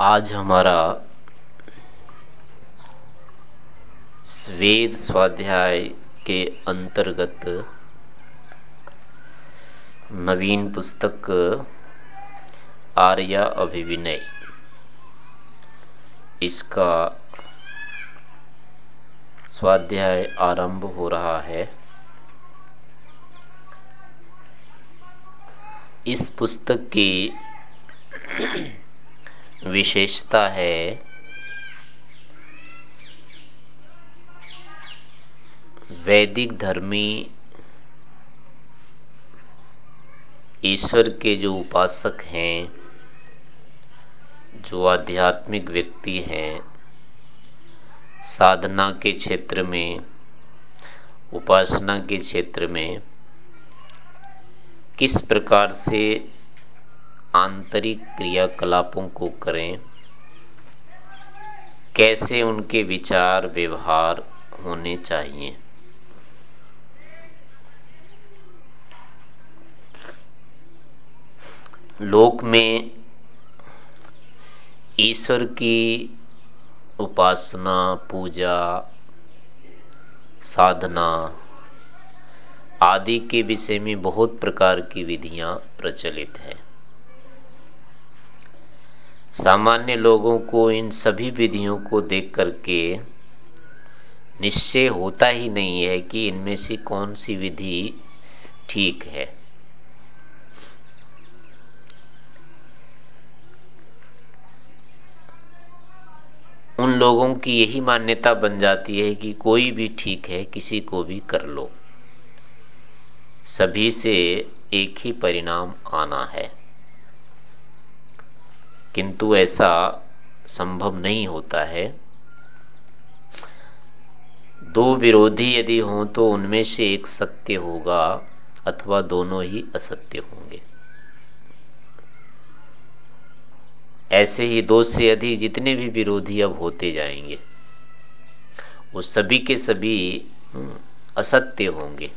आज हमारा वेद स्वाध्याय के अंतर्गत नवीन पुस्तक आर्या अभिविनय। इसका स्वाध्याय आरंभ हो रहा है। इस पुस्तक की विशेषता है। वैदिक धर्मी ईश्वर के जो उपासक हैं, जो आध्यात्मिक व्यक्ति हैं, साधना के क्षेत्र में, उपासना के क्षेत्र में, किस प्रकार से आंतरिक क्रियाकलापों को करें। कैसे उनके विचार व्यवहार होने चाहिए? लोक में ईश्वर की उपासना, पूजा, साधना आदि के विषय में बहुत प्रकार की विधियाँ प्रचलित हैं। सामान्य लोगों को, इन सभी विधियों को देख करके निश्चय होता ही नहीं है कि इनमें से कौन सी विधि ठीक है। उन लोगों की यही मान्यता बन जाती है कि कोई भी ठीक है, किसी को भी कर लो। सभी से एक ही परिणाम आना है। किंतु ऐसा संभव नहीं होता है। दो विरोधी यदि हों तो उनमें से एक सत्य होगा अथवा दोनों ही असत्य होंगे। ऐसे ही दो से अधिक जितने भी विरोधी अब होते जाएँगे वो सभी के सभी हम्म, असत्य होंगे।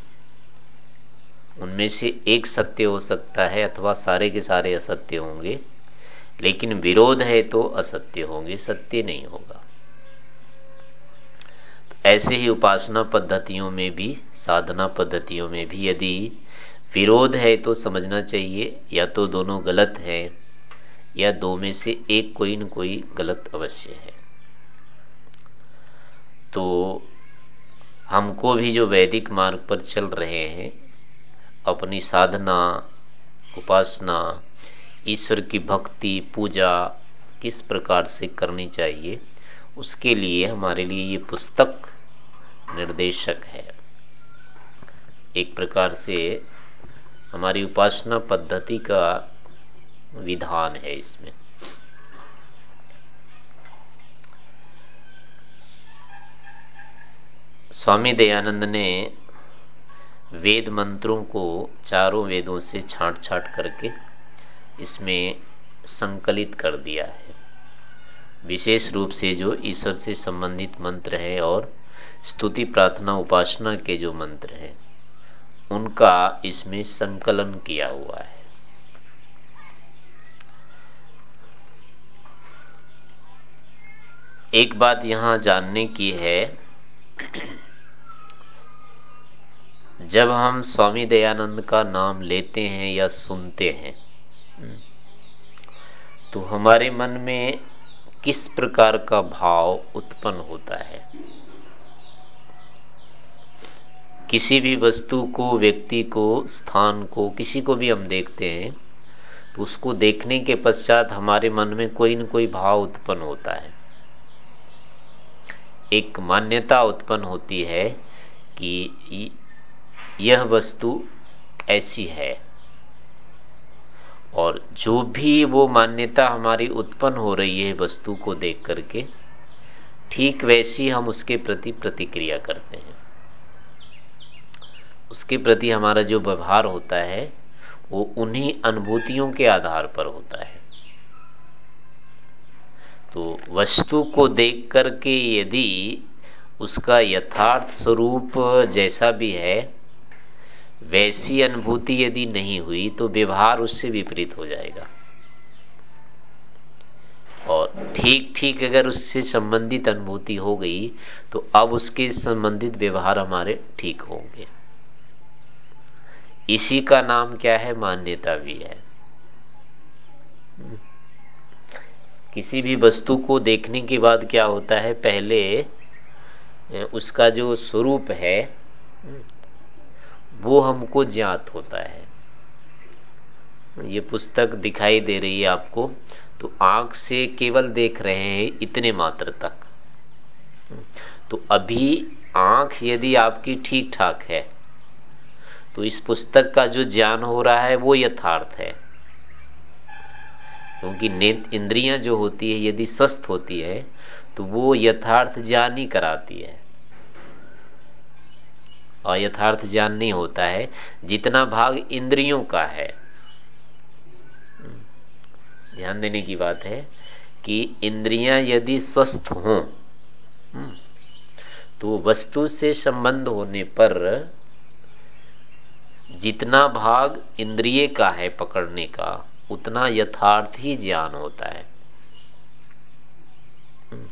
उनमें से एक सत्य हो सकता है अथवा सारे के सारे असत्य होंगे। लेकिन विरोध है तो असत्य होंगे, सत्य नहीं होगा। ऐसे ही उपासना पद्धतियों में भी, साधना पद्धतियों में भी यदि विरोध है तो समझना चाहिए, या तो दोनों गलत हैं, या दो में से एक कोई न कोई गलत अवश्य है। तो हमको भी जो वैदिक मार्ग पर चल रहे हैं, अपनी साधना, उपासना ईश्वर की भक्ति, पूजा किस प्रकार से करनी चाहिए, उसके लिए हमारे लिए ये पुस्तक निर्देशक है। एक प्रकार से हमारी उपासना पद्धति का विधान है इसमें। स्वामी दयानंद ने वेद मंत्रों को चारों वेदों से छांट छांट करके इसमें संकलित कर दिया है। विशेष रूप से जो ईश्वर से संबंधित मंत्र हैं और स्तुति, प्रार्थना, उपासना के जो मंत्र हैं, उनका इसमें संकलन किया हुआ है। एक बात यहाँ जानने की है, जब हम स्वामी दयानंद का नाम लेते हैं या सुनते हैं तो हमारे मन में किस प्रकार का भाव उत्पन्न होता है? किसी भी वस्तु को, व्यक्ति को, स्थान को, किसी को भी हम देखते हैं तो उसको देखने के पश्चात हमारे मन में कोई न कोई भाव उत्पन्न होता है। एक मान्यता उत्पन्न होती है कि यह वस्तु ऐसी है। और जो भी वो मान्यता हमारी उत्पन्न हो रही है वस्तु को देख करके, ठीक वैसी हम उसके प्रति प्रतिक्रिया करते हैं। उसके प्रति हमारा जो व्यवहार होता है, वो उन्हीं अनुभूतियों के आधार पर होता है। तो वस्तु को देख करके यदि उसका यथार्थ स्वरूप जैसा भी है वैसी अनुभूति यदि नहीं हुई तो व्यवहार उससे विपरीत हो जाएगा। और ठीक ठीक अगर उससे संबंधित अनुभूति हो गई तो अब उसके संबंधित व्यवहार हमारे ठीक होंगे। इसी का नाम क्या है? मान्यता भी है। किसी भी वस्तु को देखने के बाद क्या होता है? पहले, उसका जो स्वरूप है वो हमको ज्ञात होता है। ये पुस्तक दिखाई दे रही है आपको। तो आँख से केवल देख रहे हैं इतने मात्र तक। तो अभी आँख यदि आपकी ठीक ठाक है तो इस पुस्तक का जो ज्ञान हो रहा है वो यथार्थ है। क्योंकि नेत्र इंद्रियाँ जो होती है, यदि स्वस्थ होती है तो वो यथार्थ ज्ञान ही कराती है। और यथार्थ ज्ञान नहीं होता है जितना भाग इंद्रियों का है। ध्यान देने की बात है कि इंद्रियाँ यदि स्वस्थ हों हम्म, तो वस्तु से संबंध होने पर जितना भाग इंद्रिय का है पकड़ने का उतना यथार्थ ही ज्ञान होता है। हम्म,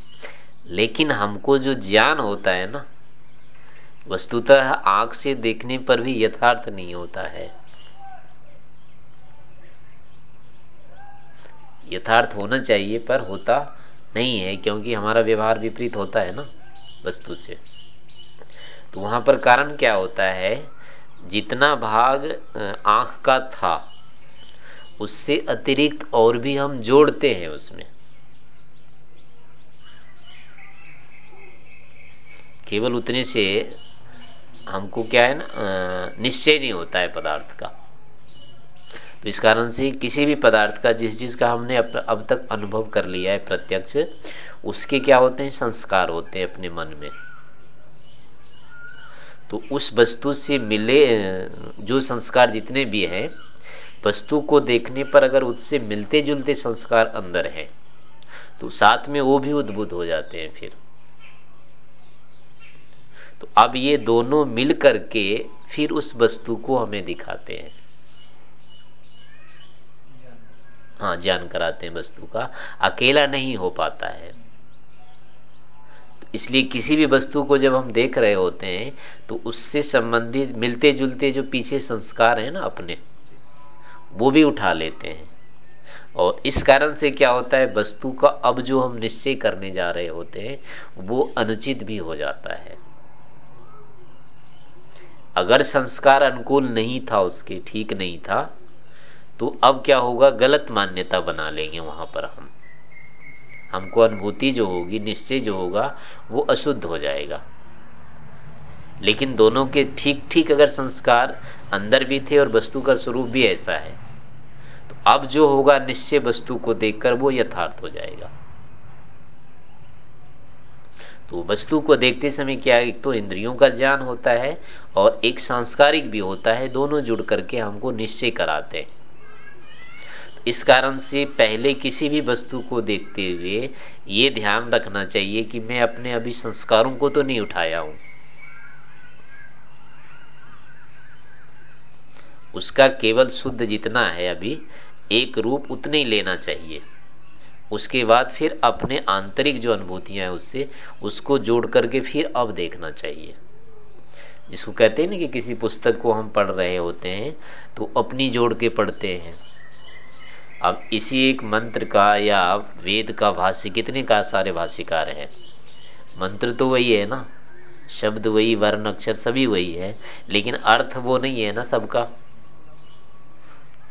लेकिन हमको जो ज्ञान होता है ना वस्तुतः आँख से देखने पर भी यथार्थ नहीं होता है। यथार्थ होना चाहिए, पर होता नहीं है, क्योंकि हमारा व्यवहार विपरीत होता है ना, वस्तु से। तो वहाँ पर कारण क्या होता है? जितना भाग आँख का था, उससे अतिरिक्त और भी हम जोड़ते हैं उसमें। केवल उतने से हमको क्या है ना निश्चय नहीं होता है पदार्थ का। तो इस कारण से किसी भी पदार्थ का, जिस जिस का हमने अब तक अनुभव कर लिया है प्रत्यक्ष, उसके क्या होते हैं, संस्कार होते हैं अपने मन में। तो उस वस्तु से मिले जो संस्कार जितने भी हैं, वस्तु को देखने पर अगर उससे मिलते जुलते संस्कार अंदर हैं तो साथ में वो भी उद्भुत हो जाते हैं फिर। तो अब ये दोनों मिल करके फिर उस वस्तु को हमें दिखाते हैं। हाँ ज्ञान कराते हैं वस्तु का। अकेला नहीं हो पाता है। तो इसलिए किसी भी वस्तु को जब हम देख रहे होते हैं तो उससे संबंधित मिलते जुलते जो पीछे संस्कार है ना अपने, वो भी उठा लेते हैं। और इस कारण से क्या होता है, वस्तु का अब जो हम निश्चय करने जा रहे होते हैं, वो अनुचित भी हो जाता है। अगर संस्कार अनुकूल नहीं था, उसके ठीक नहीं था तो अब क्या होगा? गलत मान्यता बना लेंगे वहाँ पर हम। हमको अनुभूति जो होगी, निश्चय जो होगा, वो अशुद्ध हो जाएगा। लेकिन दोनों के ठीक ठीक अगर संस्कार अंदर भी थे और वस्तु का स्वरूप भी ऐसा है तो अब जो होगा, निश्चय वस्तु को देखकर वो यथार्थ हो जाएगा। तो वस्तु को देखते समय क्या एक तो इंद्रियों का ज्ञान होता है और एक सांस्कारिक भी होता है, दोनों जुड़ करके हमको निश्चय कराते हैं। इस कारण से पहले किसी भी वस्तु को देखते हुए ये ध्यान रखना चाहिए कि मैं अपने अभी संस्कारों को तो नहीं उठाया हूँ। उसका केवल शुद्ध जितना है अभी, एक रूप उतने ही लेना चाहिए। उसके बाद फिर अपने आंतरिक जो अनुभूतियाँ हैं उससे, उसको जोड़ करके फिर अब देखना चाहिए। जिसको कहते हैं ना कि किसी पुस्तक को हम पढ़ रहे होते हैं तो अपनी जोड़ के पढ़ते हैं। अब इसी एक मंत्र का या वेद का भाष्य, कितने का सारे भाष्यकार हैं? मंत्र तो वही है ना। शब्द वही, वर्ण, अक्षर सभी वही है, लेकिन अर्थ वो नहीं है ना सबका।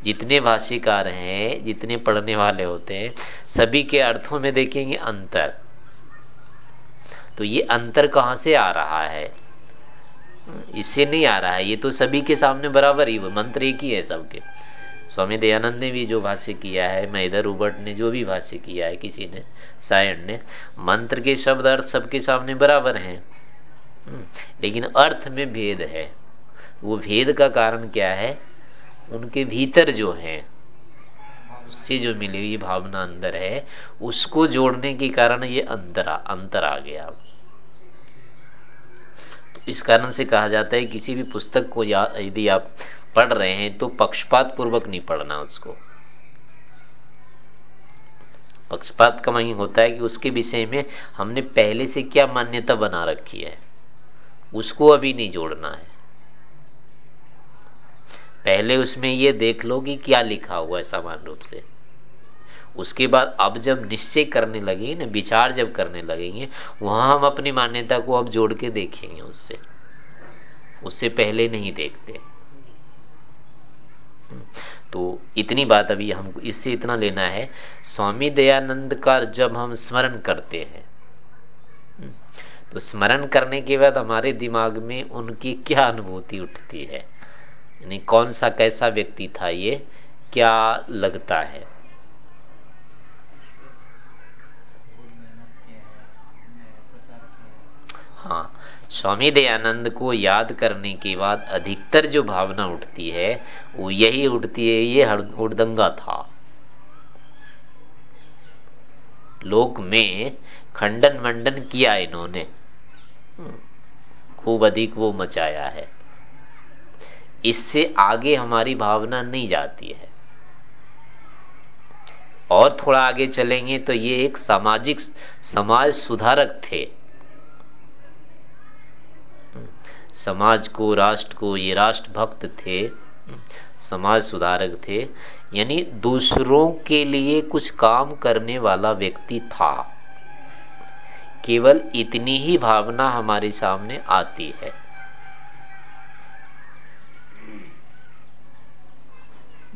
जितने भाष्यकार हैं जितने पढ़ने वाले होते हैं सभी के अर्थों में देखेंगे अंतर। तो ये अंतर कहाँ से आ रहा है? इससे नहीं आ रहा है ये तो सभी के सामने बराबर ही मंत्र एक ही है सबके। स्वामी दयानंद ने भी जो भाष्य किया है मैदर उबट ने जो भी भाष्य किया है किसी ने सायण ने मंत्र के शब्द अर्थ सबके सामने बराबर हैं। हम्म, लेकिन अर्थ में भेद है। वो भेद का कारण क्या है? उनके भीतर जो है, उससे जो मिली हुई भावना अंदर है, उसको जोड़ने के कारण ये अंतर अंतर आ गया। तो इस कारण से कहा जाता है, किसी भी पुस्तक को यदि आप पढ़ रहे हैं तो पक्षपात पूर्वक नहीं पढ़ना उसको। पक्षपात का वही होता है कि उसके विषय में हमने पहले से क्या मान्यता बना रखी है, उसको अभी नहीं जोड़ना है। पहले उसमें ये देख लो कि क्या लिखा हुआ है समान रूप से। उसके बाद अब जब निश्चय करने लगेंगे ना, विचार जब करने लगेंगे, वहाँ हम अपनी मान्यता को अब जोड़ के देखेंगे उससे। उससे पहले नहीं देखते। तो इतनी बात अभी हमको इससे इतना लेना है। स्वामी दयानंद का जब हम स्मरण करते हैं तो स्मरण करने के बाद हमारे दिमाग में उनकी क्या अनुभूति उठती है? यानी कौन सा कैसा व्यक्ति था ये, क्या लगता है? हाँ स्वामी दयानंद को याद करने के बाद अधिकतर जो भावना उठती है, वो यही उठती है, ये हुड़दंगा था। लोक में खंडन मंडन किया इन्होंने। खूब अधिक वो मचाया है। इससे आगे हमारी भावना नहीं जाती है। और थोड़ा आगे चलेंगे तो ये एक सामाजिक समाज सुधारक थे। समाज को, राष्ट्र को, ये राष्ट्र भक्त थे, समाज सुधारक थे। यानी दूसरों के लिए कुछ काम करने वाला व्यक्ति था। केवल इतनी ही भावना हमारे सामने आती है।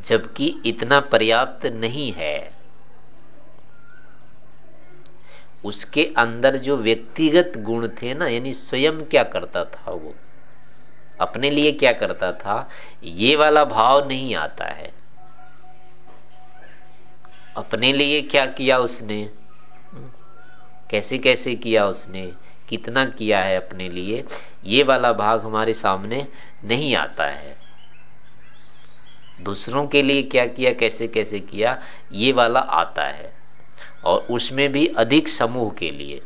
जबकि इतना पर्याप्त नहीं है। उसके अंदर जो व्यक्तिगत गुण थे ना, यानी स्वयं क्या करता था वो? अपने लिए क्या करता था? ये वाला भाव नहीं आता है। अपने लिए क्या किया उसने? कैसे कैसे किया उसने? कितना किया है अपने लिए? ये वाला भाग हमारे सामने नहीं आता है। दूसरों के लिए क्या किया कैसे कैसे किया ये वाला आता है। और उसमें भी अधिक समूह के लिए।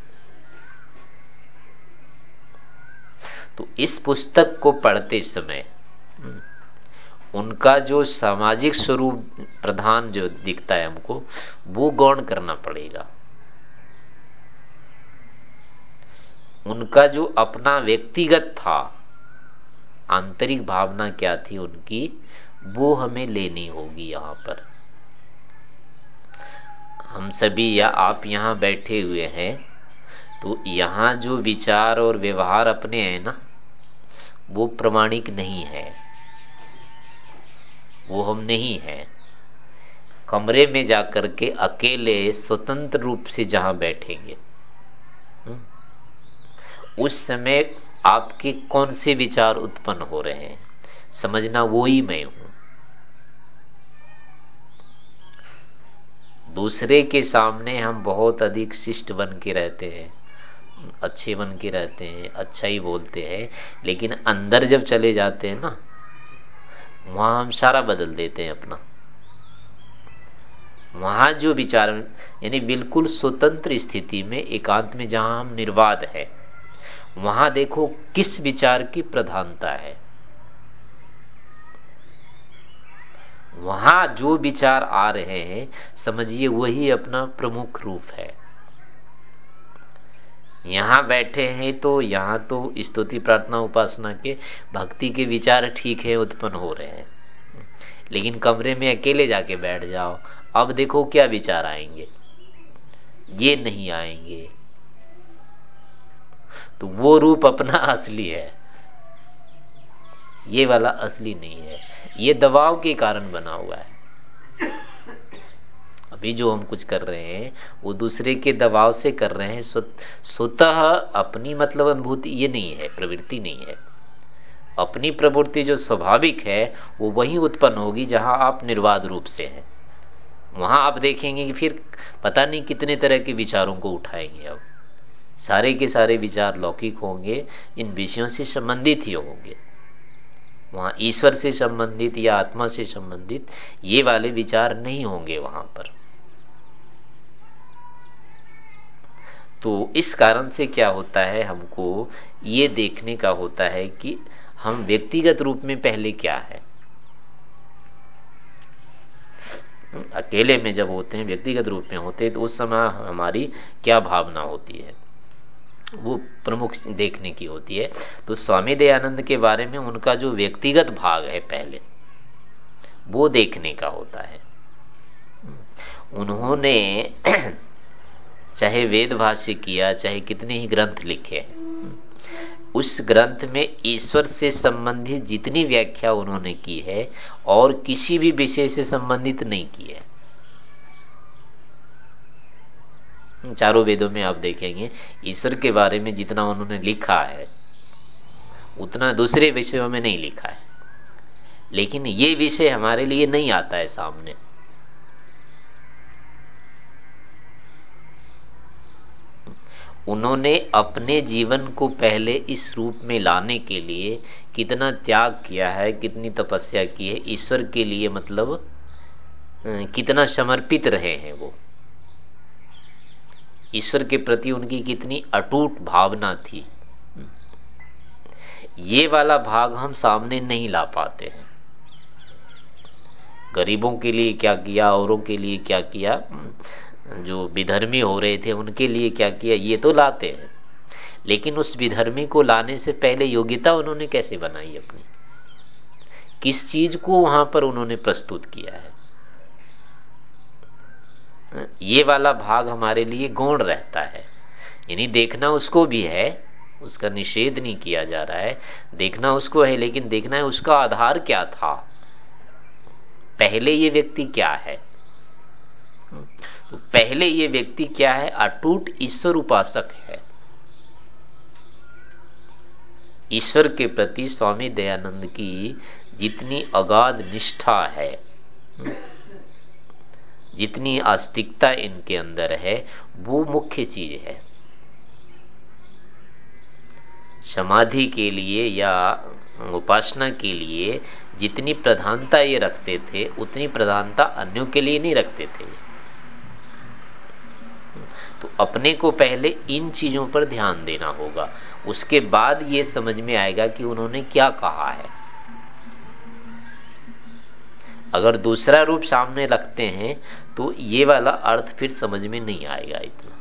तो इस पुस्तक को पढ़ते समय हम्म, उनका जो सामाजिक स्वरूप प्रधान जो दिखता है हमको वो गौण करना पड़ेगा। उनका जो अपना व्यक्तिगत था आंतरिक भावना क्या थी उनकी वो हमें लेनी होगी यहाँ पर। हम सभी या आप यहाँ बैठे हुए हैं तो यहाँ जो विचार और व्यवहार अपने हैं ना, वो प्रमाणिक नहीं है। वो हम नहीं है। कमरे में जाकर के अकेले स्वतंत्र रूप से जहाँ बैठेंगे। उस समय आपके कौन से विचार उत्पन्न हो रहे हैं? समझना वो ही मैं हूँ। दूसरे के सामने हम बहुत अधिक शिष्ट बन के रहते हैं, अच्छे बन के रहते हैं अच्छा ही बोलते हैं, लेकिन अंदर जब चले जाते हैं ना, वहाँ हम सारा बदल देते हैं अपना। वहाँ जो विचार, यानी बिल्कुल स्वतंत्र स्थिति में, एकांत में जहाँ हम निर्वाद है, वहाँ देखो किस विचार की प्रधानता है। वहाँ जो विचार आ रहे हैं, समझिए वही अपना प्रमुख रूप है। यहाँ बैठे हैं तो यहाँ तो स्तुति, प्रार्थना, उपासना के, भक्ति के विचार ठीक है, उत्पन्न हो रहे हैं। लेकिन कमरे में अकेले जाके बैठ जाओ, अब देखो क्या विचार आएँगे। ये नहीं आएँगे। तो वो रूप अपना असली है। ये वाला असली नहीं है। ये दबाव के कारण बना हुआ है। अभी जो हम कुछ कर रहे हैं, वो दूसरे के दबाव से कर रहे हैं, स्वतः अपनी मतलब अनुभूति ये नहीं है, प्रवृत्ति नहीं है। अपनी प्रवृत्ति जो स्वाभाविक है, वो वही उत्पन्न होगी जहाँ आप निर्वाध रूप से हैं। वहाँ आप देखेंगे कि फिर पता नहीं कितने तरह के विचारों को उठाएँगे अब। सारे के सारे विचार लौकिक होंगे, इन विषयों से संबंधित ही होंगे। वहाँ ईश्वर से संबंधित या आत्मा से संबंधित ये वाले विचार नहीं होंगे वहाँ पर। तो इस कारण से क्या होता है, हमको ये देखने का होता है कि हम व्यक्तिगत रूप में पहले क्या है। अकेले में जब होते हैं, व्यक्तिगत रूप में होते हैं तो उस समय हमारी क्या भावना होती है। वो प्रमुख देखने की होती है। तो स्वामी दयानंद के बारे में उनका जो व्यक्तिगत भाग है पहले, वो देखने का होता है। उन्होंने चाहे वेद भाष्य किया, चाहे कितने ही ग्रंथ लिखे उस ग्रंथ में ईश्वर से संबंधित जितनी व्याख्या उन्होंने की है और किसी भी विषय से संबंधित नहीं की है। चारों वेदों में आप देखेंगे, ईश्वर के बारे में जितना उन्होंने लिखा है, उतना दूसरे विषयों में नहीं लिखा है। लेकिन ये विषय हमारे लिए नहीं आता है सामने। उन्होंने अपने जीवन को पहले इस रूप में लाने के लिए कितना त्याग किया है, कितनी तपस्या की है, ईश्वर के लिए मतलब कितना समर्पित रहे हैं वो। ईश्वर के प्रति उनकी कितनी अटूट भावना थी। ये वाला भाग हम सामने नहीं ला पाते हैं। गरीबों के लिए क्या किया, औरों के लिए क्या किया, जो विधर्मी हो रहे थे, उनके लिए क्या किया, ये तो लाते हैं। लेकिन उस विधर्मी को लाने से पहले योग्यता उन्होंने कैसे बनाई अपनी? किस चीज़ को वहाँ पर उन्होंने प्रस्तुत किया है? ये वाला भाग हमारे लिए गौण रहता है। यानी देखना उसको भी है, उसका निषेध नहीं किया जा रहा है। देखना उसको है, लेकिन देखना है उसका आधार क्या था? पहले ये व्यक्ति क्या है? तो पहले ये व्यक्ति क्या है? अटूट ईश्वर उपासक है। ईश्वर के प्रति स्वामी दयानंद की जितनी अगाध निष्ठा है जितनी आस्तिकता इनके अंदर है, वो मुख्य चीज़ है। समाधि के लिए या उपासना के लिए जितनी प्रधानता ये रखते थे, उतनी प्रधानता अन्यों के लिए नहीं रखते थे। तो अपने को पहले इन चीज़ों पर ध्यान देना होगा। उसके बाद ये समझ में आएगा कि उन्होंने क्या कहा है। अगर दूसरा रूप सामने रखते हैं तो ये वाला अर्थ फिर समझ में नहीं आएगा इतना।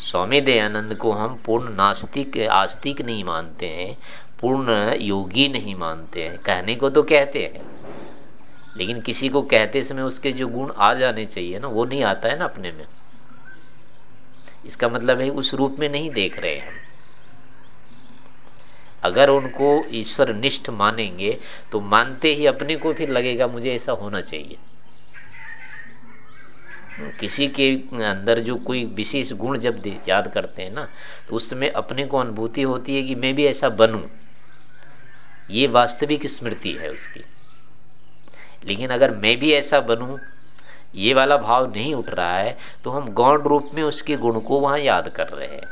स्वामी दयानंद को हम पूर्ण नास्तिक, आस्तिक नहीं मानते हैं, पूर्ण योगी नहीं मानते हैं। कहने को तो कहते हैं, लेकिन किसी को कहते समय उसके जो गुण आ जाने चाहिए ना, वो नहीं आता है ना अपने में। इसका मतलब है उस रूप में नहीं देख रहे हम। अगर उनको ईश्वर निष्ठ मानेंगे तो मानते ही अपने को फिर लगेगा, मुझे ऐसा होना चाहिए। किसी के अंदर जो कोई विशेष गुण जब याद करते हैं ना तो उस समय अपने को अनुभूति होती है कि मैं भी ऐसा बनूं। ये वास्तविक स्मृति है उसकी। लेकिन अगर मैं भी ऐसा बनूं, ये वाला भाव नहीं उठ रहा है तो हम गौण रूप में उसके गुण को वहाँ याद कर रहे हैं।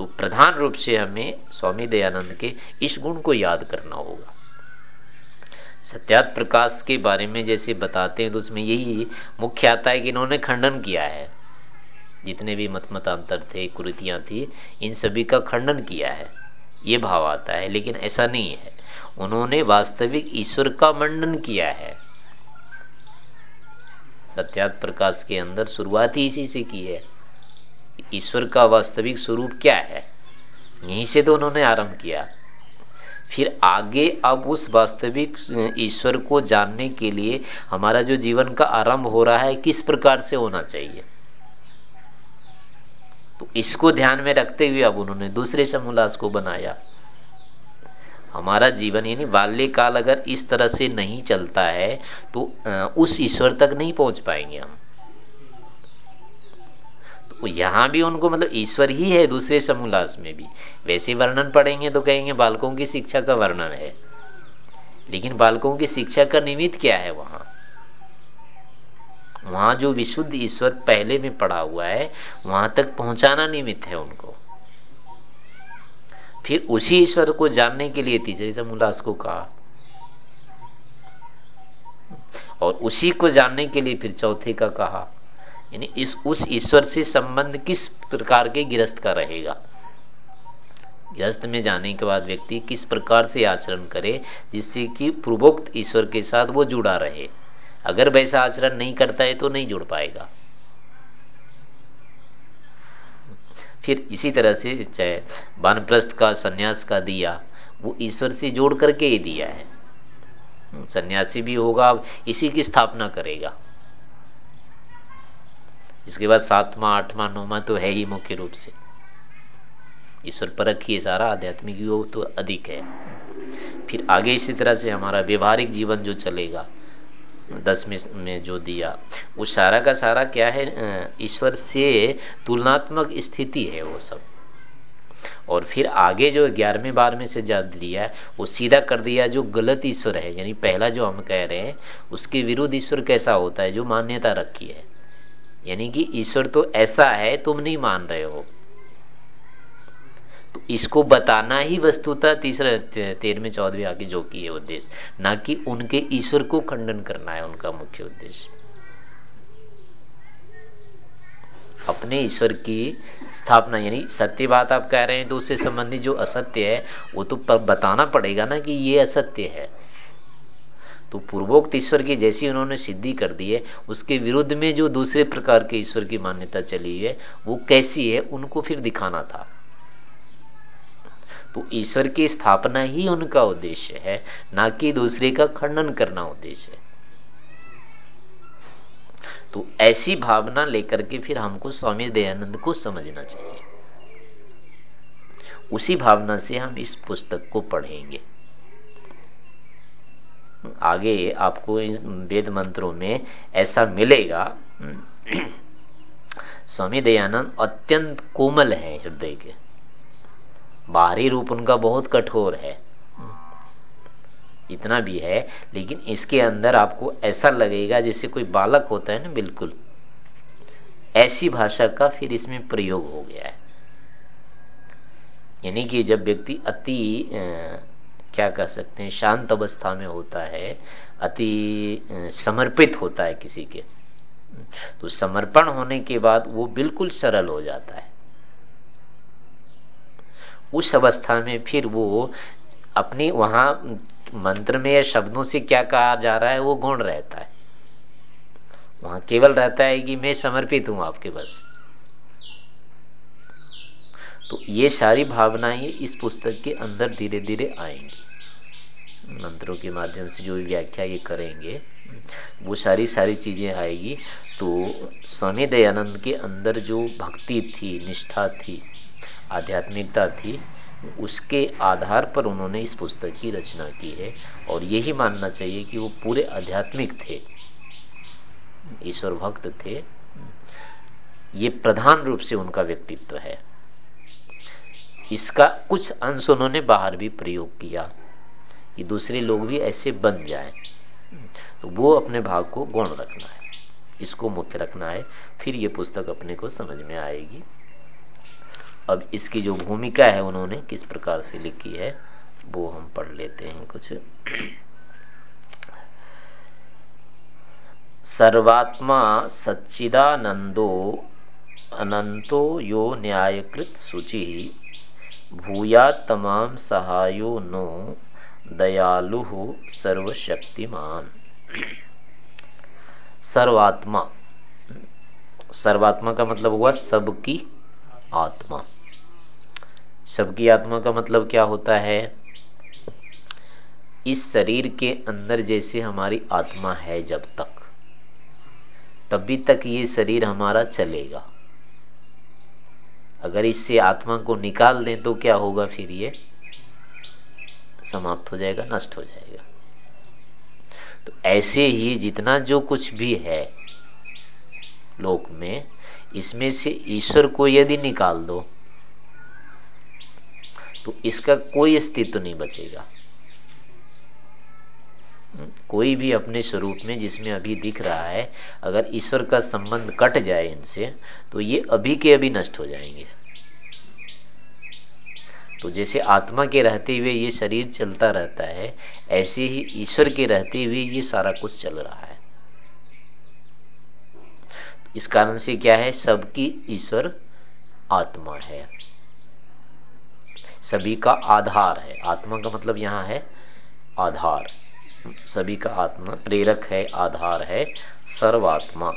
तो प्रधान रूप से हमें स्वामी दयानंद के इस गुण को याद करना होगा। सत्यात प्रकाश के बारे में जैसे बताते हैं तो उसमें यही मुख्य आता है कि इन्होंने खंडन किया है। जितने भी मत मतांतर थे, कुरीतियाँ थी, इन सभी का खंडन किया है। ये भाव आता है, लेकिन ऐसा नहीं है। उन्होंने वास्तविक ईश्वर का मंडन किया है। सत्यात प्रकाश के अंदर शुरुआत ही इसी से की है। ईश्वर का वास्तविक स्वरूप क्या है? यहीं से तो उन्होंने आरंभ किया। फिर आगे अब उस वास्तविक ईश्वर को जानने के लिए हमारा जो जीवन का आरंभ हो रहा है, किस प्रकार से होना चाहिए? तो इसको ध्यान में रखते हुए अब उन्होंने दूसरे समोल्लास को बनाया। हमारा जीवन यानी बाल्यकाल अगर इस तरह से नहीं चलता है तो उस ईश्वर तक नहीं पहुँच पाएँगे हम। यहाँ भी उनको मतलब ईश्वर ही है, दूसरे समोल्लास में भी। वैसे वर्णन पढ़ेंगे तो कहेंगे बालकों की शिक्षा का वर्णन है। लेकिन बालकों की शिक्षा का निमित्त क्या है वहाँ? वहाँ जो विशुद्ध ईश्वर पहले में पड़ा हुआ है, वहाँ तक पहुंचाना निमित्त है उनको। फिर उसी ईश्वर को जानने के लिए तीसरे समोल्लास को कहा। और उसी को जानने के लिए फिर चौथे का कहा। यानी इस, उस ईश्वर से संबंध किस प्रकार के गिरस्त का रहेगा? गृहस्थ में जाने के बाद व्यक्ति किस प्रकार से आचरण करे, जिससे कि पूर्वोक्त ईश्वर के साथ वो जुड़ा रहे? अगर वैसा आचरण नहीं करता है तो नहीं जुड़ पाएगा। फिर इसी तरह से चाहे वानप्रस्थ का, सन्यास का दिया, वो ईश्वर से जोड़ करके ही दिया है। सन्यासी भी होगा, इसी की स्थापना करेगा। इसके बाद सातवां आठवां नौवा तो है ही मुख्य रूप से। ईश्वर परख ही सारा आध्यात्मिक योग तो अधिक है। फिर आगे इसी तरह से हमारा व्यवहारिक जीवन जो चलेगा दस में, में जो दिया वो सारा का सारा क्या है? ईश्वर से तुलनात्मक स्थिति है वो सब। और फिर आगे जो ग्यारहवें बारहवें से जा दिया है वो सीधा कर दिया जो गलत ईश्वर है। यानी पहला जो हम कह रहे हैं उसके विरुद्ध ईश्वर कैसा होता है? जो मान्यता रखी है। यानी कि ईश्वर तो ऐसा है, तुम नहीं मान रहे हो। तो इसको बताना ही वस्तुतः तीसरा तेरहवें, चौदहवें आगे जो की है उद्देश्य। ना कि उनके ईश्वर को खंडन करना है, उनका मुख्य उद्देश्य। अपने ईश्वर की स्थापना, यानी सत्य बात आप कह रहे हैं तो उससे संबंधित जो असत्य है, वो तो बताना पड़ेगा ना कि ये असत्य है। तो पूर्वोक्त ईश्वर की जैसी उन्होंने सिद्धि कर दी है, उसके विरुद्ध में जो दूसरे प्रकार के ईश्वर की मान्यता चली है, वो कैसी है, उनको फिर दिखाना था। तो ईश्वर की स्थापना ही उनका उद्देश्य है, ना कि दूसरे का खंडन करना उद्देश्य है। तो ऐसी भावना लेकर के फिर हमको स्वामी दयानंद को समझना चाहिए। उसी भावना से हम इस पुस्तक को पढ़ेंगे। आगे आपको वेद मंत्रों में ऐसा मिलेगा। स्वामी दयानंद अत्यंत कोमल है हृदय के। बाहरी रूप उनका बहुत कठोर है। इतना भी है, लेकिन इसके अंदर आपको ऐसा लगेगा जैसे कोई बालक होता है ना, बिल्कुल। ऐसी भाषा का फिर इसमें प्रयोग हो गया है। यानी कि जब व्यक्ति अति क्या कह सकते हैं, शांत अवस्था में होता है, अति समर्पित होता है किसी के। तो समर्पण होने के बाद वो बिल्कुल सरल हो जाता है। उस अवस्था में फिर वो अपनी वहाँ मंत्र में या शब्दों से क्या कहा जा रहा है, वो गुण रहता है। वहाँ केवल रहता है कि मैं समर्पित हूँ आपके बस। तो ये सारी भावनाएँ इस पुस्तक के अंदर धीरे धीरे आएँगी। मंत्रों के माध्यम से जो व्याख्या ये करेंगे, वो सारी सारी चीज़ें आएगी। तो स्वामी दयानंद के अंदर जो भक्ति थी, निष्ठा थी, आध्यात्मिकता थी, उसके आधार पर उन्होंने इस पुस्तक की रचना की है और यही मानना चाहिए कि वो पूरे आध्यात्मिक थे, ईश्वर भक्त थे। ये प्रधान रूप से उनका व्यक्तित्व है। इसका कुछ अंश उन्होंने बाहर भी प्रयोग किया कि दूसरे लोग भी ऐसे बन जाए। तो वो अपने भाग को गौण रखना है। इसको मुख्य रखना है। फिर ये पुस्तक अपने को समझ में आएगी। अब इसकी जो भूमिका है उन्होंने किस प्रकार से लिखी है, वो हम पढ़ लेते हैं कुछ। सर्वात्मा सच्चिदानंदो अनंतो यो न्यायकृत सूचि भूया तमाम सहायो नो, दयालु सर्वशक्तिमान। सर्वात्मा। सर्वात्मा का मतलब हुआ सबकी आत्मा। सबकी आत्मा का मतलब क्या होता है? इस शरीर के अंदर जैसे हमारी आत्मा है जब तक, तभी तक ये शरीर हमारा चलेगा। अगर इससे आत्मा को निकाल दें तो क्या होगा फिर ये? समाप्त हो जाएगा, नष्ट हो जाएगा। तो ऐसे ही जितना जो कुछ भी है लोक में, इसमें से ईश्वर को यदि निकाल दो तो इसका कोई अस्तित्व नहीं बचेगा। कोई भी अपने स्वरूप में जिसमें अभी दिख रहा है, अगर ईश्वर का संबंध कट जाए इनसे तो ये अभी के अभी नष्ट हो जाएँगे। तो जैसे आत्मा के रहते हुए ये शरीर चलता रहता है, ऐसे ही ईश्वर के रहते हुए ये सारा कुछ चल रहा है। इस कारण से क्या है? सबकी ईश्वर आत्मा है। सभी का आधार है। आत्मा का मतलब यहाँ है आधार। सभी का आत्मा प्रेरक है, आधार है, सर्वात्मा।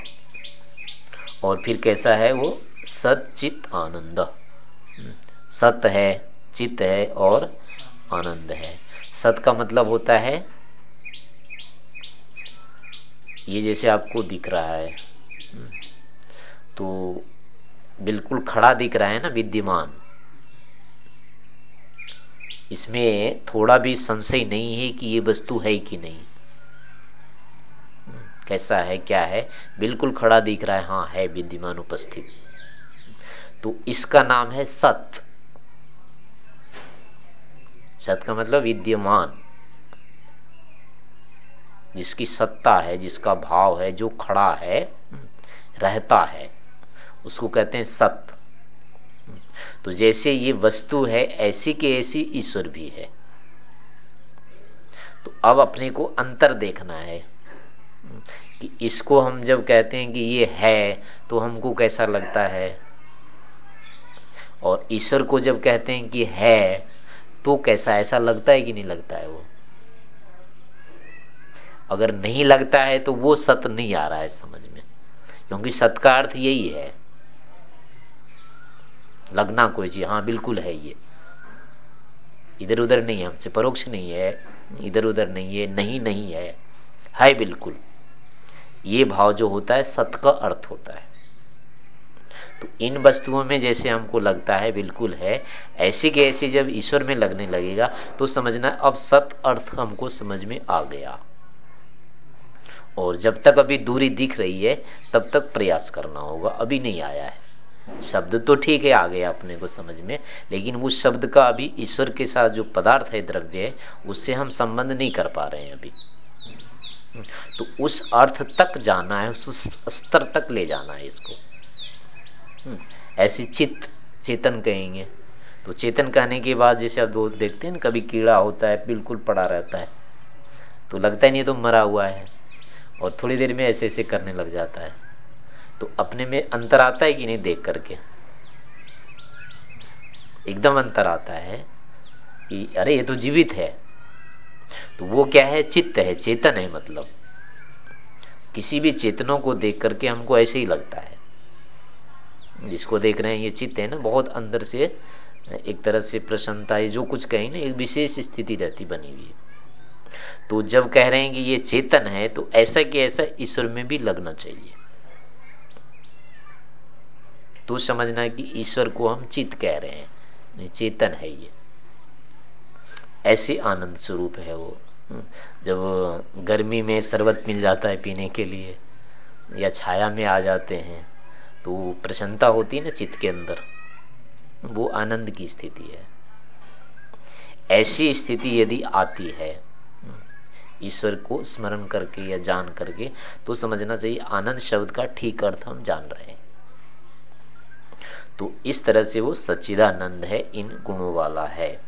और फिर कैसा है वो? सचित आनंद। सत है चित है और आनंद है। सत का मतलब होता है, ये जैसे आपको दिख रहा है। तो बिल्कुल खड़ा दिख रहा है ना, विद्यमान। इसमें थोड़ा भी संशय नहीं है कि ये वस्तु है कि नहीं। कैसा है, क्या है? बिल्कुल खड़ा दिख रहा है हाँ है, विद्यमान उपस्थित। तो इसका नाम है सत। सत का मतलब विद्यमान। जिसकी सत्ता है, जिसका भाव है, जो खड़ा है रहता है, उसको कहते हैं सत्य तो जैसे ये वस्तु है, ऐसी के ऐसी ईश्वर भी है। तो अब अपने को अंतर देखना है कि इसको हम जब कहते हैं कि ये है तो हमको कैसा लगता है? और ईश्वर को जब कहते हैं कि है तो कैसा, ऐसा लगता है कि नहीं लगता है वो? अगर नहीं लगता है तो वो सत नहीं आ रहा है समझ में, क्योंकि सत का अर्थ यही है। लगना कोई चीज़। हाँ बिल्कुल है ये। इधर उधर नहीं है, हमसे परोक्ष नहीं है इधर उधर नहीं है, नहीं नहीं है। है बिल्कुल। ये भाव जो होता है सत का अर्थ होता है। तो इन वस्तुओं में जैसे हमको लगता है, बिल्कुल है, ऐसे के ऐसे जब ईश्वर में लगने लगेगा तो समझना अब सत अर्थ हमको समझ में आ गया। और जब तक अभी दूरी दिख रही है, तब तक प्रयास करना होगा। अभी नहीं आया है। शब्द तो ठीक है आ गया अपने को समझ में लेकिन उस शब्द का अभी ईश्वर के साथ जो पदार्थ है द्रव्य है उससे हम संबंध नहीं कर पा रहे हैं अभी। तो उस अर्थ तक जाना है उस स्तर तक ले जाना है इसको। हम्म, ऐसी चित्त चेतन कहेंगे। तो चेतन कहने के बाद जैसे आप दो देखते हैं ना कभी कीड़ा होता है बिल्कुल पड़ा रहता है तो लगता ही नहीं तो मरा हुआ है और थोड़ी देर में ऐसे ऐसे करने लग जाता है। तो अपने में अंतर आता है कि नहीं देख करके? एकदम अंतर आता है कि, अरे, ये तो जीवित है। तो वो क्या है? चित्त है, चेतन है मतलब। किसी भी चेतनों को देख करके हमको ऐसे ही लगता है। जिसको देख रहे हैं, ये चित्त है ना, बहुत अंदर से, एक तरह से प्रसन्नता जो कुछ कहें ना, एक विशेष स्थिति रहती बनी हुई तो जब कह रहे हैं कि ये चेतन है तो ऐसा कि ऐसा ईश्वर में भी लगना चाहिए। तो समझना कि ईश्वर को हम चित कह रहे हैं। चेतन है ये। ऐसे आनंद स्वरूप है वो। जब गर्मी में शरबत मिल जाता है पीने के लिए, या छाया में आ जाते हैं तो प्रसन्नता होती है ना चित्त के अंदर। वो आनंद की स्थिति है। ऐसी स्थिति यदि आती है, ईश्वर को स्मरण करके या जान करके तो समझना चाहिए आनंद शब्द का ठीक अर्थ हम जान रहे हैं। तो इस तरह से वो सच्चिदानंद है, इन गुणों वाला है।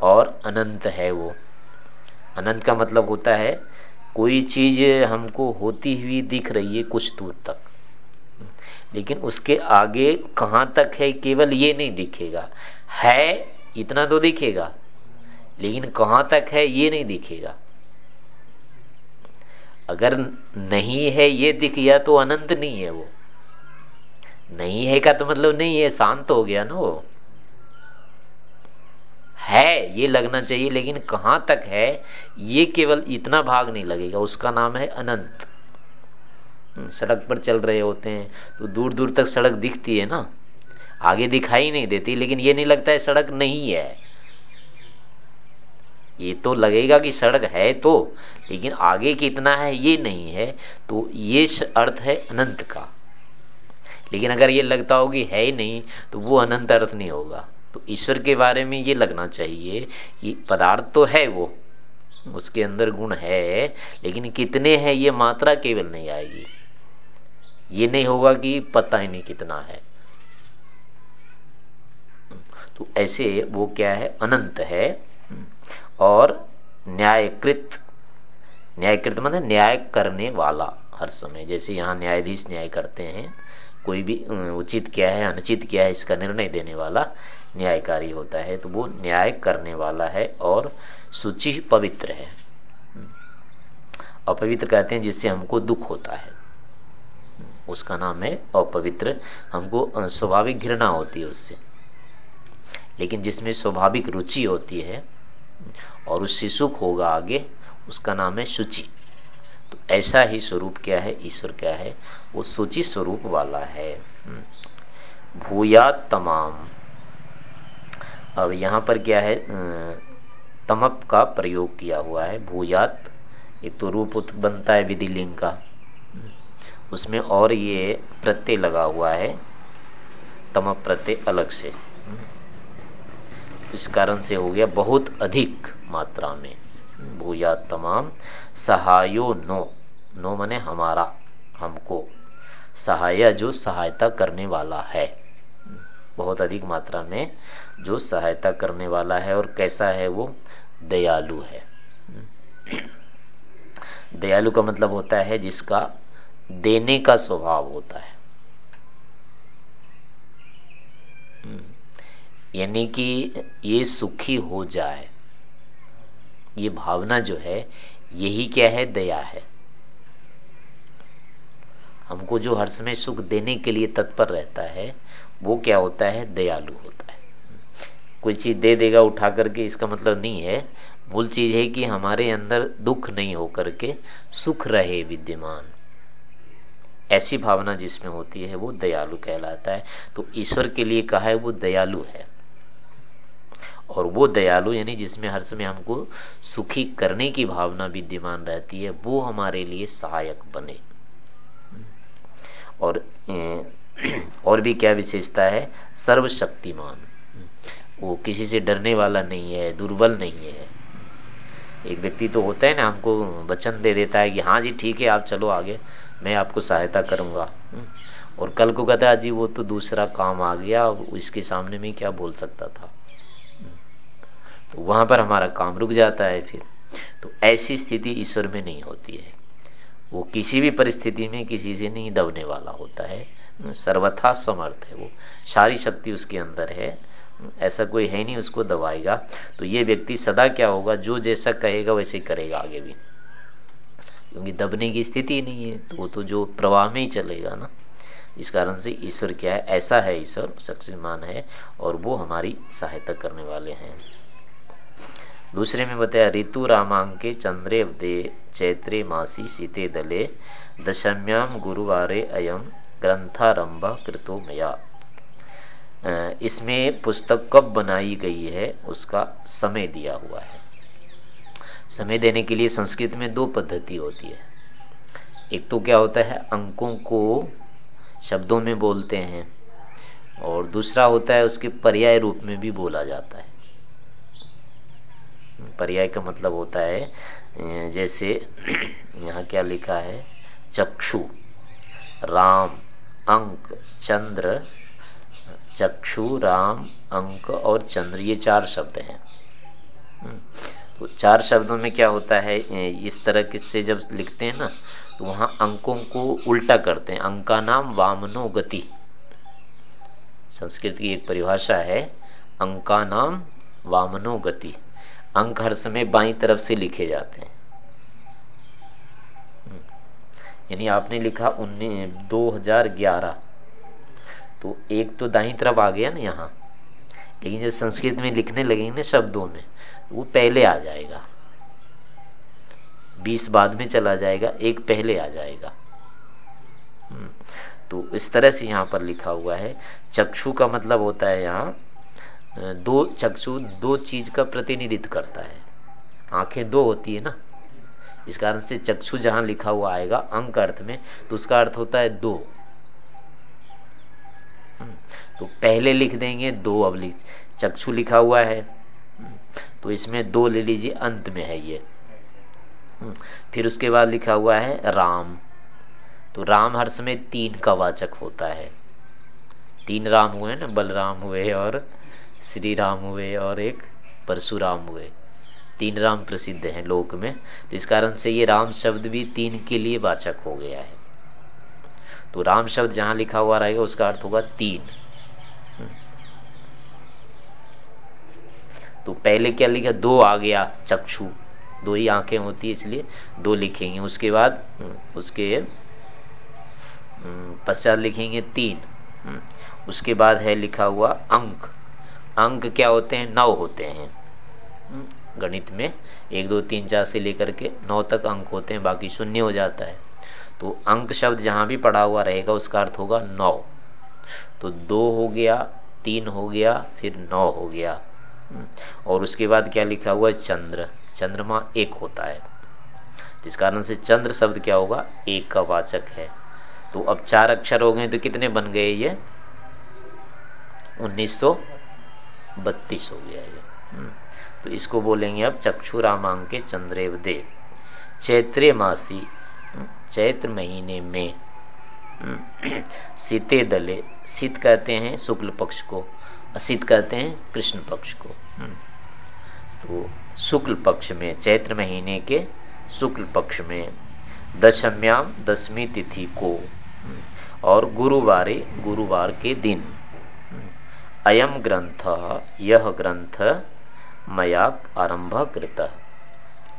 और अनंत है वो। अनंत का मतलब होता है, कोई चीज़ हमको होती हुई दिख रही है कुछ दूर तक। लेकिन उसके आगे कहाँ तक है, केवल ये नहीं दिखेगा। है, इतना तो दिखेगा, लेकिन कहाँ तक है, ये नहीं दिखेगा। अगर नहीं है, ये दिख गया तो अनंत नहीं है वो। नहीं है का तो मतलब नहीं है शांत हो गया ना वो। है ये लगना चाहिए लेकिन कहाँ तक है ये केवल इतना भाग नहीं लगेगा। उसका नाम है अनंत। हम्म, सड़क पर चल रहे होते हैं तो दूर दूर तक सड़क दिखती है ना। आगे दिखाई नहीं देती लेकिन ये नहीं लगता है सड़क नहीं है। ये तो लगेगा कि सड़क है तो लेकिन आगे कितना है ये नहीं है। तो ये अर्थ है अनंत का। लेकिन अगर ये लगता हो कि है ही नहीं तो वो अनंत अर्थ नहीं होगा। तो ईश्वर के बारे में ये लगना चाहिए कि पदार्थ तो है वो, उसके अंदर गुण है, लेकिन कितने हैं ये मात्रा केवल नहीं आएगी। ये नहीं होगा कि पता ही नहीं कितना है। तो ऐसे वो क्या है? अनंत है। और न्यायकृत न्यायकृत मतलब न्याय करने वाला हर समय। जैसे यहाँ न्यायाधीश न्याय करते हैं कोई भी उचित क्या है, अनुचित क्या है, इसका निर्णय देने वाला न्यायकारी होता है तो वो न्याय करने वाला है और सूचि पवित्र है। अपवित्र कहते हैं जिससे हमको दुख होता है। उसका नाम है अपवित्र। हमको स्वाभाविक घृणा होती है उससे। लेकिन जिसमें स्वाभाविक रुचि होती है और उससे सुख होगा आगे, उसका नाम है शुचि तो ऐसा ही स्वरूप क्या है, ईश्वर क्या है वो सूची स्वरूप वाला है। भूयात तमाम। अब यहाँ पर क्या है? तमप का प्रयोग किया हुआ है। भूयात एक तो रूप बनता है विधि लिंग का उसमें और ये प्रत्यय लगा हुआ है। तमप प्रत्यय अलग से। इस कारण से हो गया बहुत अधिक मात्रा में। भूया तमाम। सहायो नो। नो मने हमारा, हमको। सहाय जो सहायता करने वाला है। बहुत अधिक मात्रा में जो सहायता करने वाला है और कैसा है वो दयालु है। दयालु का मतलब होता है जिसका देने का स्वभाव होता है। यानी कि ये सुखी हो जाए, ये भावना जो है, यही क्या है? दया है। हमको जो हर समय सुख देने के लिए तत्पर रहता है, वो क्या होता है? दयालु होता है। कोई चीज़ दे देगा उठा करके, इसका मतलब नहीं है। मूल चीज़ है कि हमारे अंदर दुख नहीं होकर के सुख रहे विद्यमान। ऐसी भावना जिसमें होती है, वो दयालु कहलाता है। तो ईश्वर के लिए कहा है, वो दयालु है। और वो दयालु, यानी जिसमें हर समय हमको सुखी करने की भावना विद्यमान रहती है, वो हमारे लिए सहायक बने। और और भी क्या विशेषता है? सर्वशक्तिमान। वो किसी से डरने वाला नहीं है, दुर्बल नहीं है। एक व्यक्ति तो होता है ना, हमको वचन दे देता है कि हाँ जी, ठीक है, आप चलो आगे, मैं आपको सहायता करूँगा। और कल को कहता जी, वो तो दूसरा काम आ गया, इसके सामने में क्या बोल सकता था? तो वहाँ पर हमारा काम रुक जाता है फिर। तो ऐसी स्थिति ईश्वर में नहीं होती है। वो किसी भी परिस्थिति में किसी से नहीं दबने वाला होता है। सर्वथा समर्थ है वो। सारी शक्ति उसके अंदर है। ऐसा कोई है नहीं उसको दबाएगा। तो ये व्यक्ति सदा क्या होगा? जो जैसा कहेगा वैसे करेगा आगे भी। क्योंकि दबने की स्थिति नहीं है। तो वो तो जो प्रवाह में ही चलेगा ना। इस कारण से ईश्वर क्या है? ऐसा है ईश्वर, शक्तिमान है और वो हमारी सहायता करने वाले हैं। दूसरे में बताया, ऋतु रामांके चंद्रे दे चैत्रे मासी सीते दले, दशम्याम गुरुवारे अयम ग्रंथारंभ कृतो मया। इसमें पुस्तक कब बनाई गई है, उसका समय दिया हुआ है। समय देने के लिए संस्कृत में दो पद्धति होती है। एक तो क्या होता है, अंकों को शब्दों में बोलते हैं, और दूसरा होता है, उसके पर्याय रूप में भी बोला जाता है। पर्याय का मतलब होता है जैसे यहाँ क्या लिखा है? चक्षु राम अंक चंद्र चक्षु राम अंक और चंद्र ये चार शब्द हैं। हम्म, तो चार शब्दों में क्या होता है इस तरह किससे जब लिखते हैं ना तो वहाँ अंकों को उल्टा करते हैं। अंका नाम वामनो गति। संस्कृत की एक परिभाषा है अंका नाम वामनो गति। अंक हर समय बाई तरफ़ से लिखे जाते हैं। हम्म। यानी आपने लिखा उन्नीस दो हज़ार ग्यारह। तो एक तो दाई तरफ़ आ गया ना यहाँ। लेकिन जब संस्कृत में लिखने लगेंगे ना शब्दों में, वो पहले आ जाएगा। बीस बाद में चला जाएगा, एक पहले आ जाएगा। हम्म। तो इस तरह से यहाँ पर लिखा हुआ है। चक्षु का मतलब होता है यहाँ दो चक्षु दो चीज़ का प्रतिनिधित्व करता है। आँखें दो होती है ना? इस कारण से चक्षु जहाँ लिखा हुआ आएगा अंक अर्थ में तो उसका अर्थ होता है दो। हम्म, तो पहले लिख देंगे दो अब लिख चक्षु लिखा हुआ है। हम्म, तो इसमें दो ले लीजिए अंत में है ये। हम्म, फिर उसके बाद लिखा हुआ है राम। तो राम हर समय तीन का वाचक होता है। तीन राम हुए ना बलराम हुए और श्री राम हुए और एक परशुराम हुए। तीन राम प्रसिद्ध हैं लोक में तो इस कारण से ये राम शब्द भी तीन के लिए वाचक हो गया है। तो राम शब्द जहाँ लिखा हुआ रहेगा, उसका अर्थ होगा तीन। तो पहले क्या लिखा? दो आ गया, चक्षु। दो ही आँखें होती है, इसलिए दो लिखेंगे। उसके बाद उसके पश्चात लिखेंगे तीन। उसके बाद है लिखा हुआ अंक। अंक क्या होते हैं? नौ होते हैं। गणित में एक, दो, तीन, चार से लेकर के नौ तक अंक होते हैं, बाकी शून्य हो जाता है। तो अंक शब्द जहाँ भी पड़ा हुआ रहेगा, उसका अर्थ होगा नौ। तो दो हो गया, तीन हो गया, फिर नौ हो गया। और उसके बाद क्या लिखा हुआ है? चंद्र। चंद्रमा एक होता है। इस कारण से चंद्र शब्द क्या होगा? एक का वाचक है। तो अब चार अक्षर हो गए तो कितने बन गए ये? उन्नीस सौ बत्तीस हो गया ये। हम्म। तो इसको बोलेंगे अब चक्षु रामांग के चंद्रेव देव चैत्रे मासी हम्म, चैत्र महीने में सीते हम्म, दले शीत कहते हैं शुक्ल पक्ष को असित कहते हैं कृष्ण पक्ष को। तो शुक्ल पक्ष में चैत्र महीने के शुक्ल पक्ष में दशम्याम दसवीं तिथि को और गुरुवारे गुरुवार के दिन। अयम ग्रंथ यह ग्रंथ मया आरंभ कृत।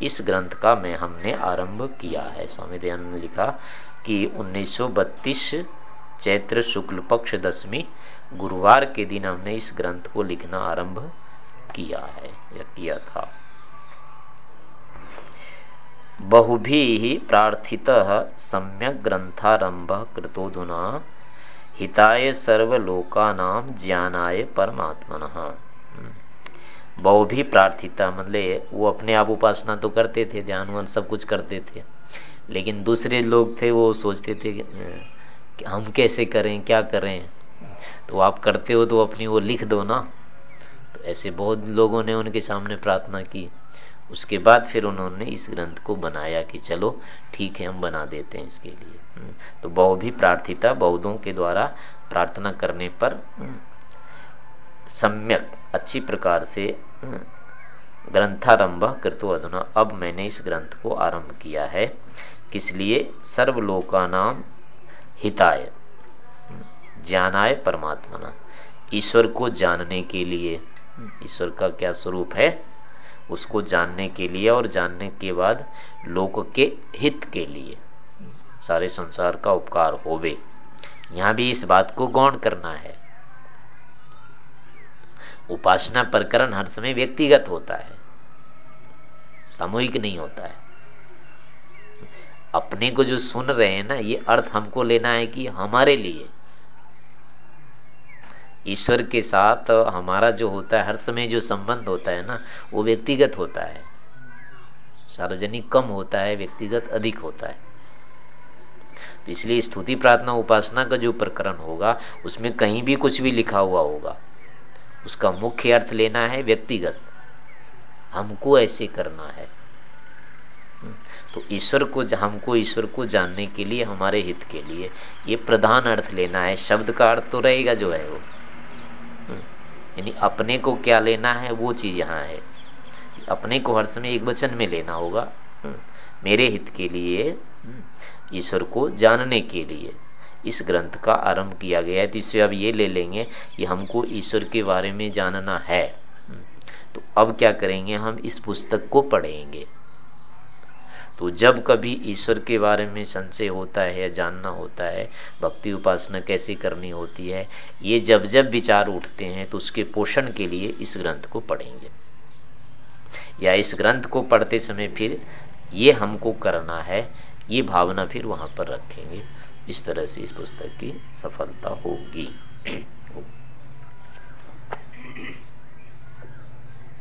इस ग्रंथ का मैं हमने आरंभ किया है। स्वामी दयानंद ने लिखा कि 1932 चैत्र शुक्ल पक्ष दशमी गुरुवार के दिन हमने इस ग्रंथ को लिखना आरंभ किया है, या किया था। बहुभी प्रार्थित सम्यक ग्रंथारंभ कृतोधुना हिताय सर्वलोकानाम ज्ञानाय परमात्मन। बहु भी प्रार्थिता मतलब वो अपने आप उपासना तो करते थे, ध्यान वन सब कुछ करते थे। लेकिन दूसरे लोग थे, वो सोचते थे कि हम कैसे करें, क्या करें? तो आप करते हो तो अपनी वो लिख दो ना। तो ऐसे बहुत लोगों ने उनके सामने प्रार्थना की। उसके बाद फिर उन्होंने इस ग्रंथ को बनाया कि चलो ठीक है हम बना देते हैं इसके लिए। हम्म, तो बहु भी प्रार्थिता बौद्धों के द्वारा प्रार्थना करने पर हम्म, सम्यक अच्छी प्रकार से हम्म, ग्रंथारंभ कृतो अधुना अब मैंने इस ग्रंथ को आरंभ किया है किस लिए? सर्वलोका नाम हिताय ज्ञानाय परमात्मा ईश्वर को जानने के लिए। ईश्वर का क्या स्वरूप है? उसको जानने के लिए और जानने के बाद लोक के हित के लिए। सारे संसार का उपकार होवे। यहाँ भी इस बात को गौण करना है। उपासना प्रकरण हर समय व्यक्तिगत होता है। सामूहिक नहीं होता है। अपने को जो सुन रहे हैं ना, ये अर्थ हमको लेना है कि हमारे लिए ईश्वर के साथ हमारा जो होता है, हर समय जो संबंध होता है ना, वो व्यक्तिगत होता है। सार्वजनिक कम होता है, व्यक्तिगत अधिक होता है। तो इसलिए स्तुति प्रार्थना उपासना का जो प्रकरण होगा, उसमें कहीं भी कुछ भी लिखा हुआ होगा, उसका मुख्य अर्थ लेना है व्यक्तिगत। हमको ऐसे करना है। तो ईश्वर को हमको ईश्वर को जानने के लिए, हमारे हित के लिए ये प्रधान अर्थ लेना है। शब्द का अर्थ तो रहेगा जो है वो। यानी अपने को क्या लेना है वो चीज़ यहाँ है। अपने को हर समय एक वचन में लेना होगा। हम्म, मेरे हित के लिए हम्म, ईश्वर को जानने के लिए इस ग्रंथ का आरंभ किया गया है। तो इससे अब ये ले लेंगे कि हमको ईश्वर के बारे में जानना है। हम्म, तो अब क्या करेंगे हम इस पुस्तक को पढ़ेंगे। तो जब कभी ईश्वर के बारे में संशय होता है या जानना होता है, भक्ति उपासना कैसे करनी होती है, ये जब जब विचार उठते हैं तो उसके पोषण के लिए इस ग्रंथ को पढ़ेंगे। या इस ग्रंथ को पढ़ते समय फिर ये हमको करना है, ये भावना फिर वहाँ पर रखेंगे। इस तरह से इस पुस्तक की सफलता होगी।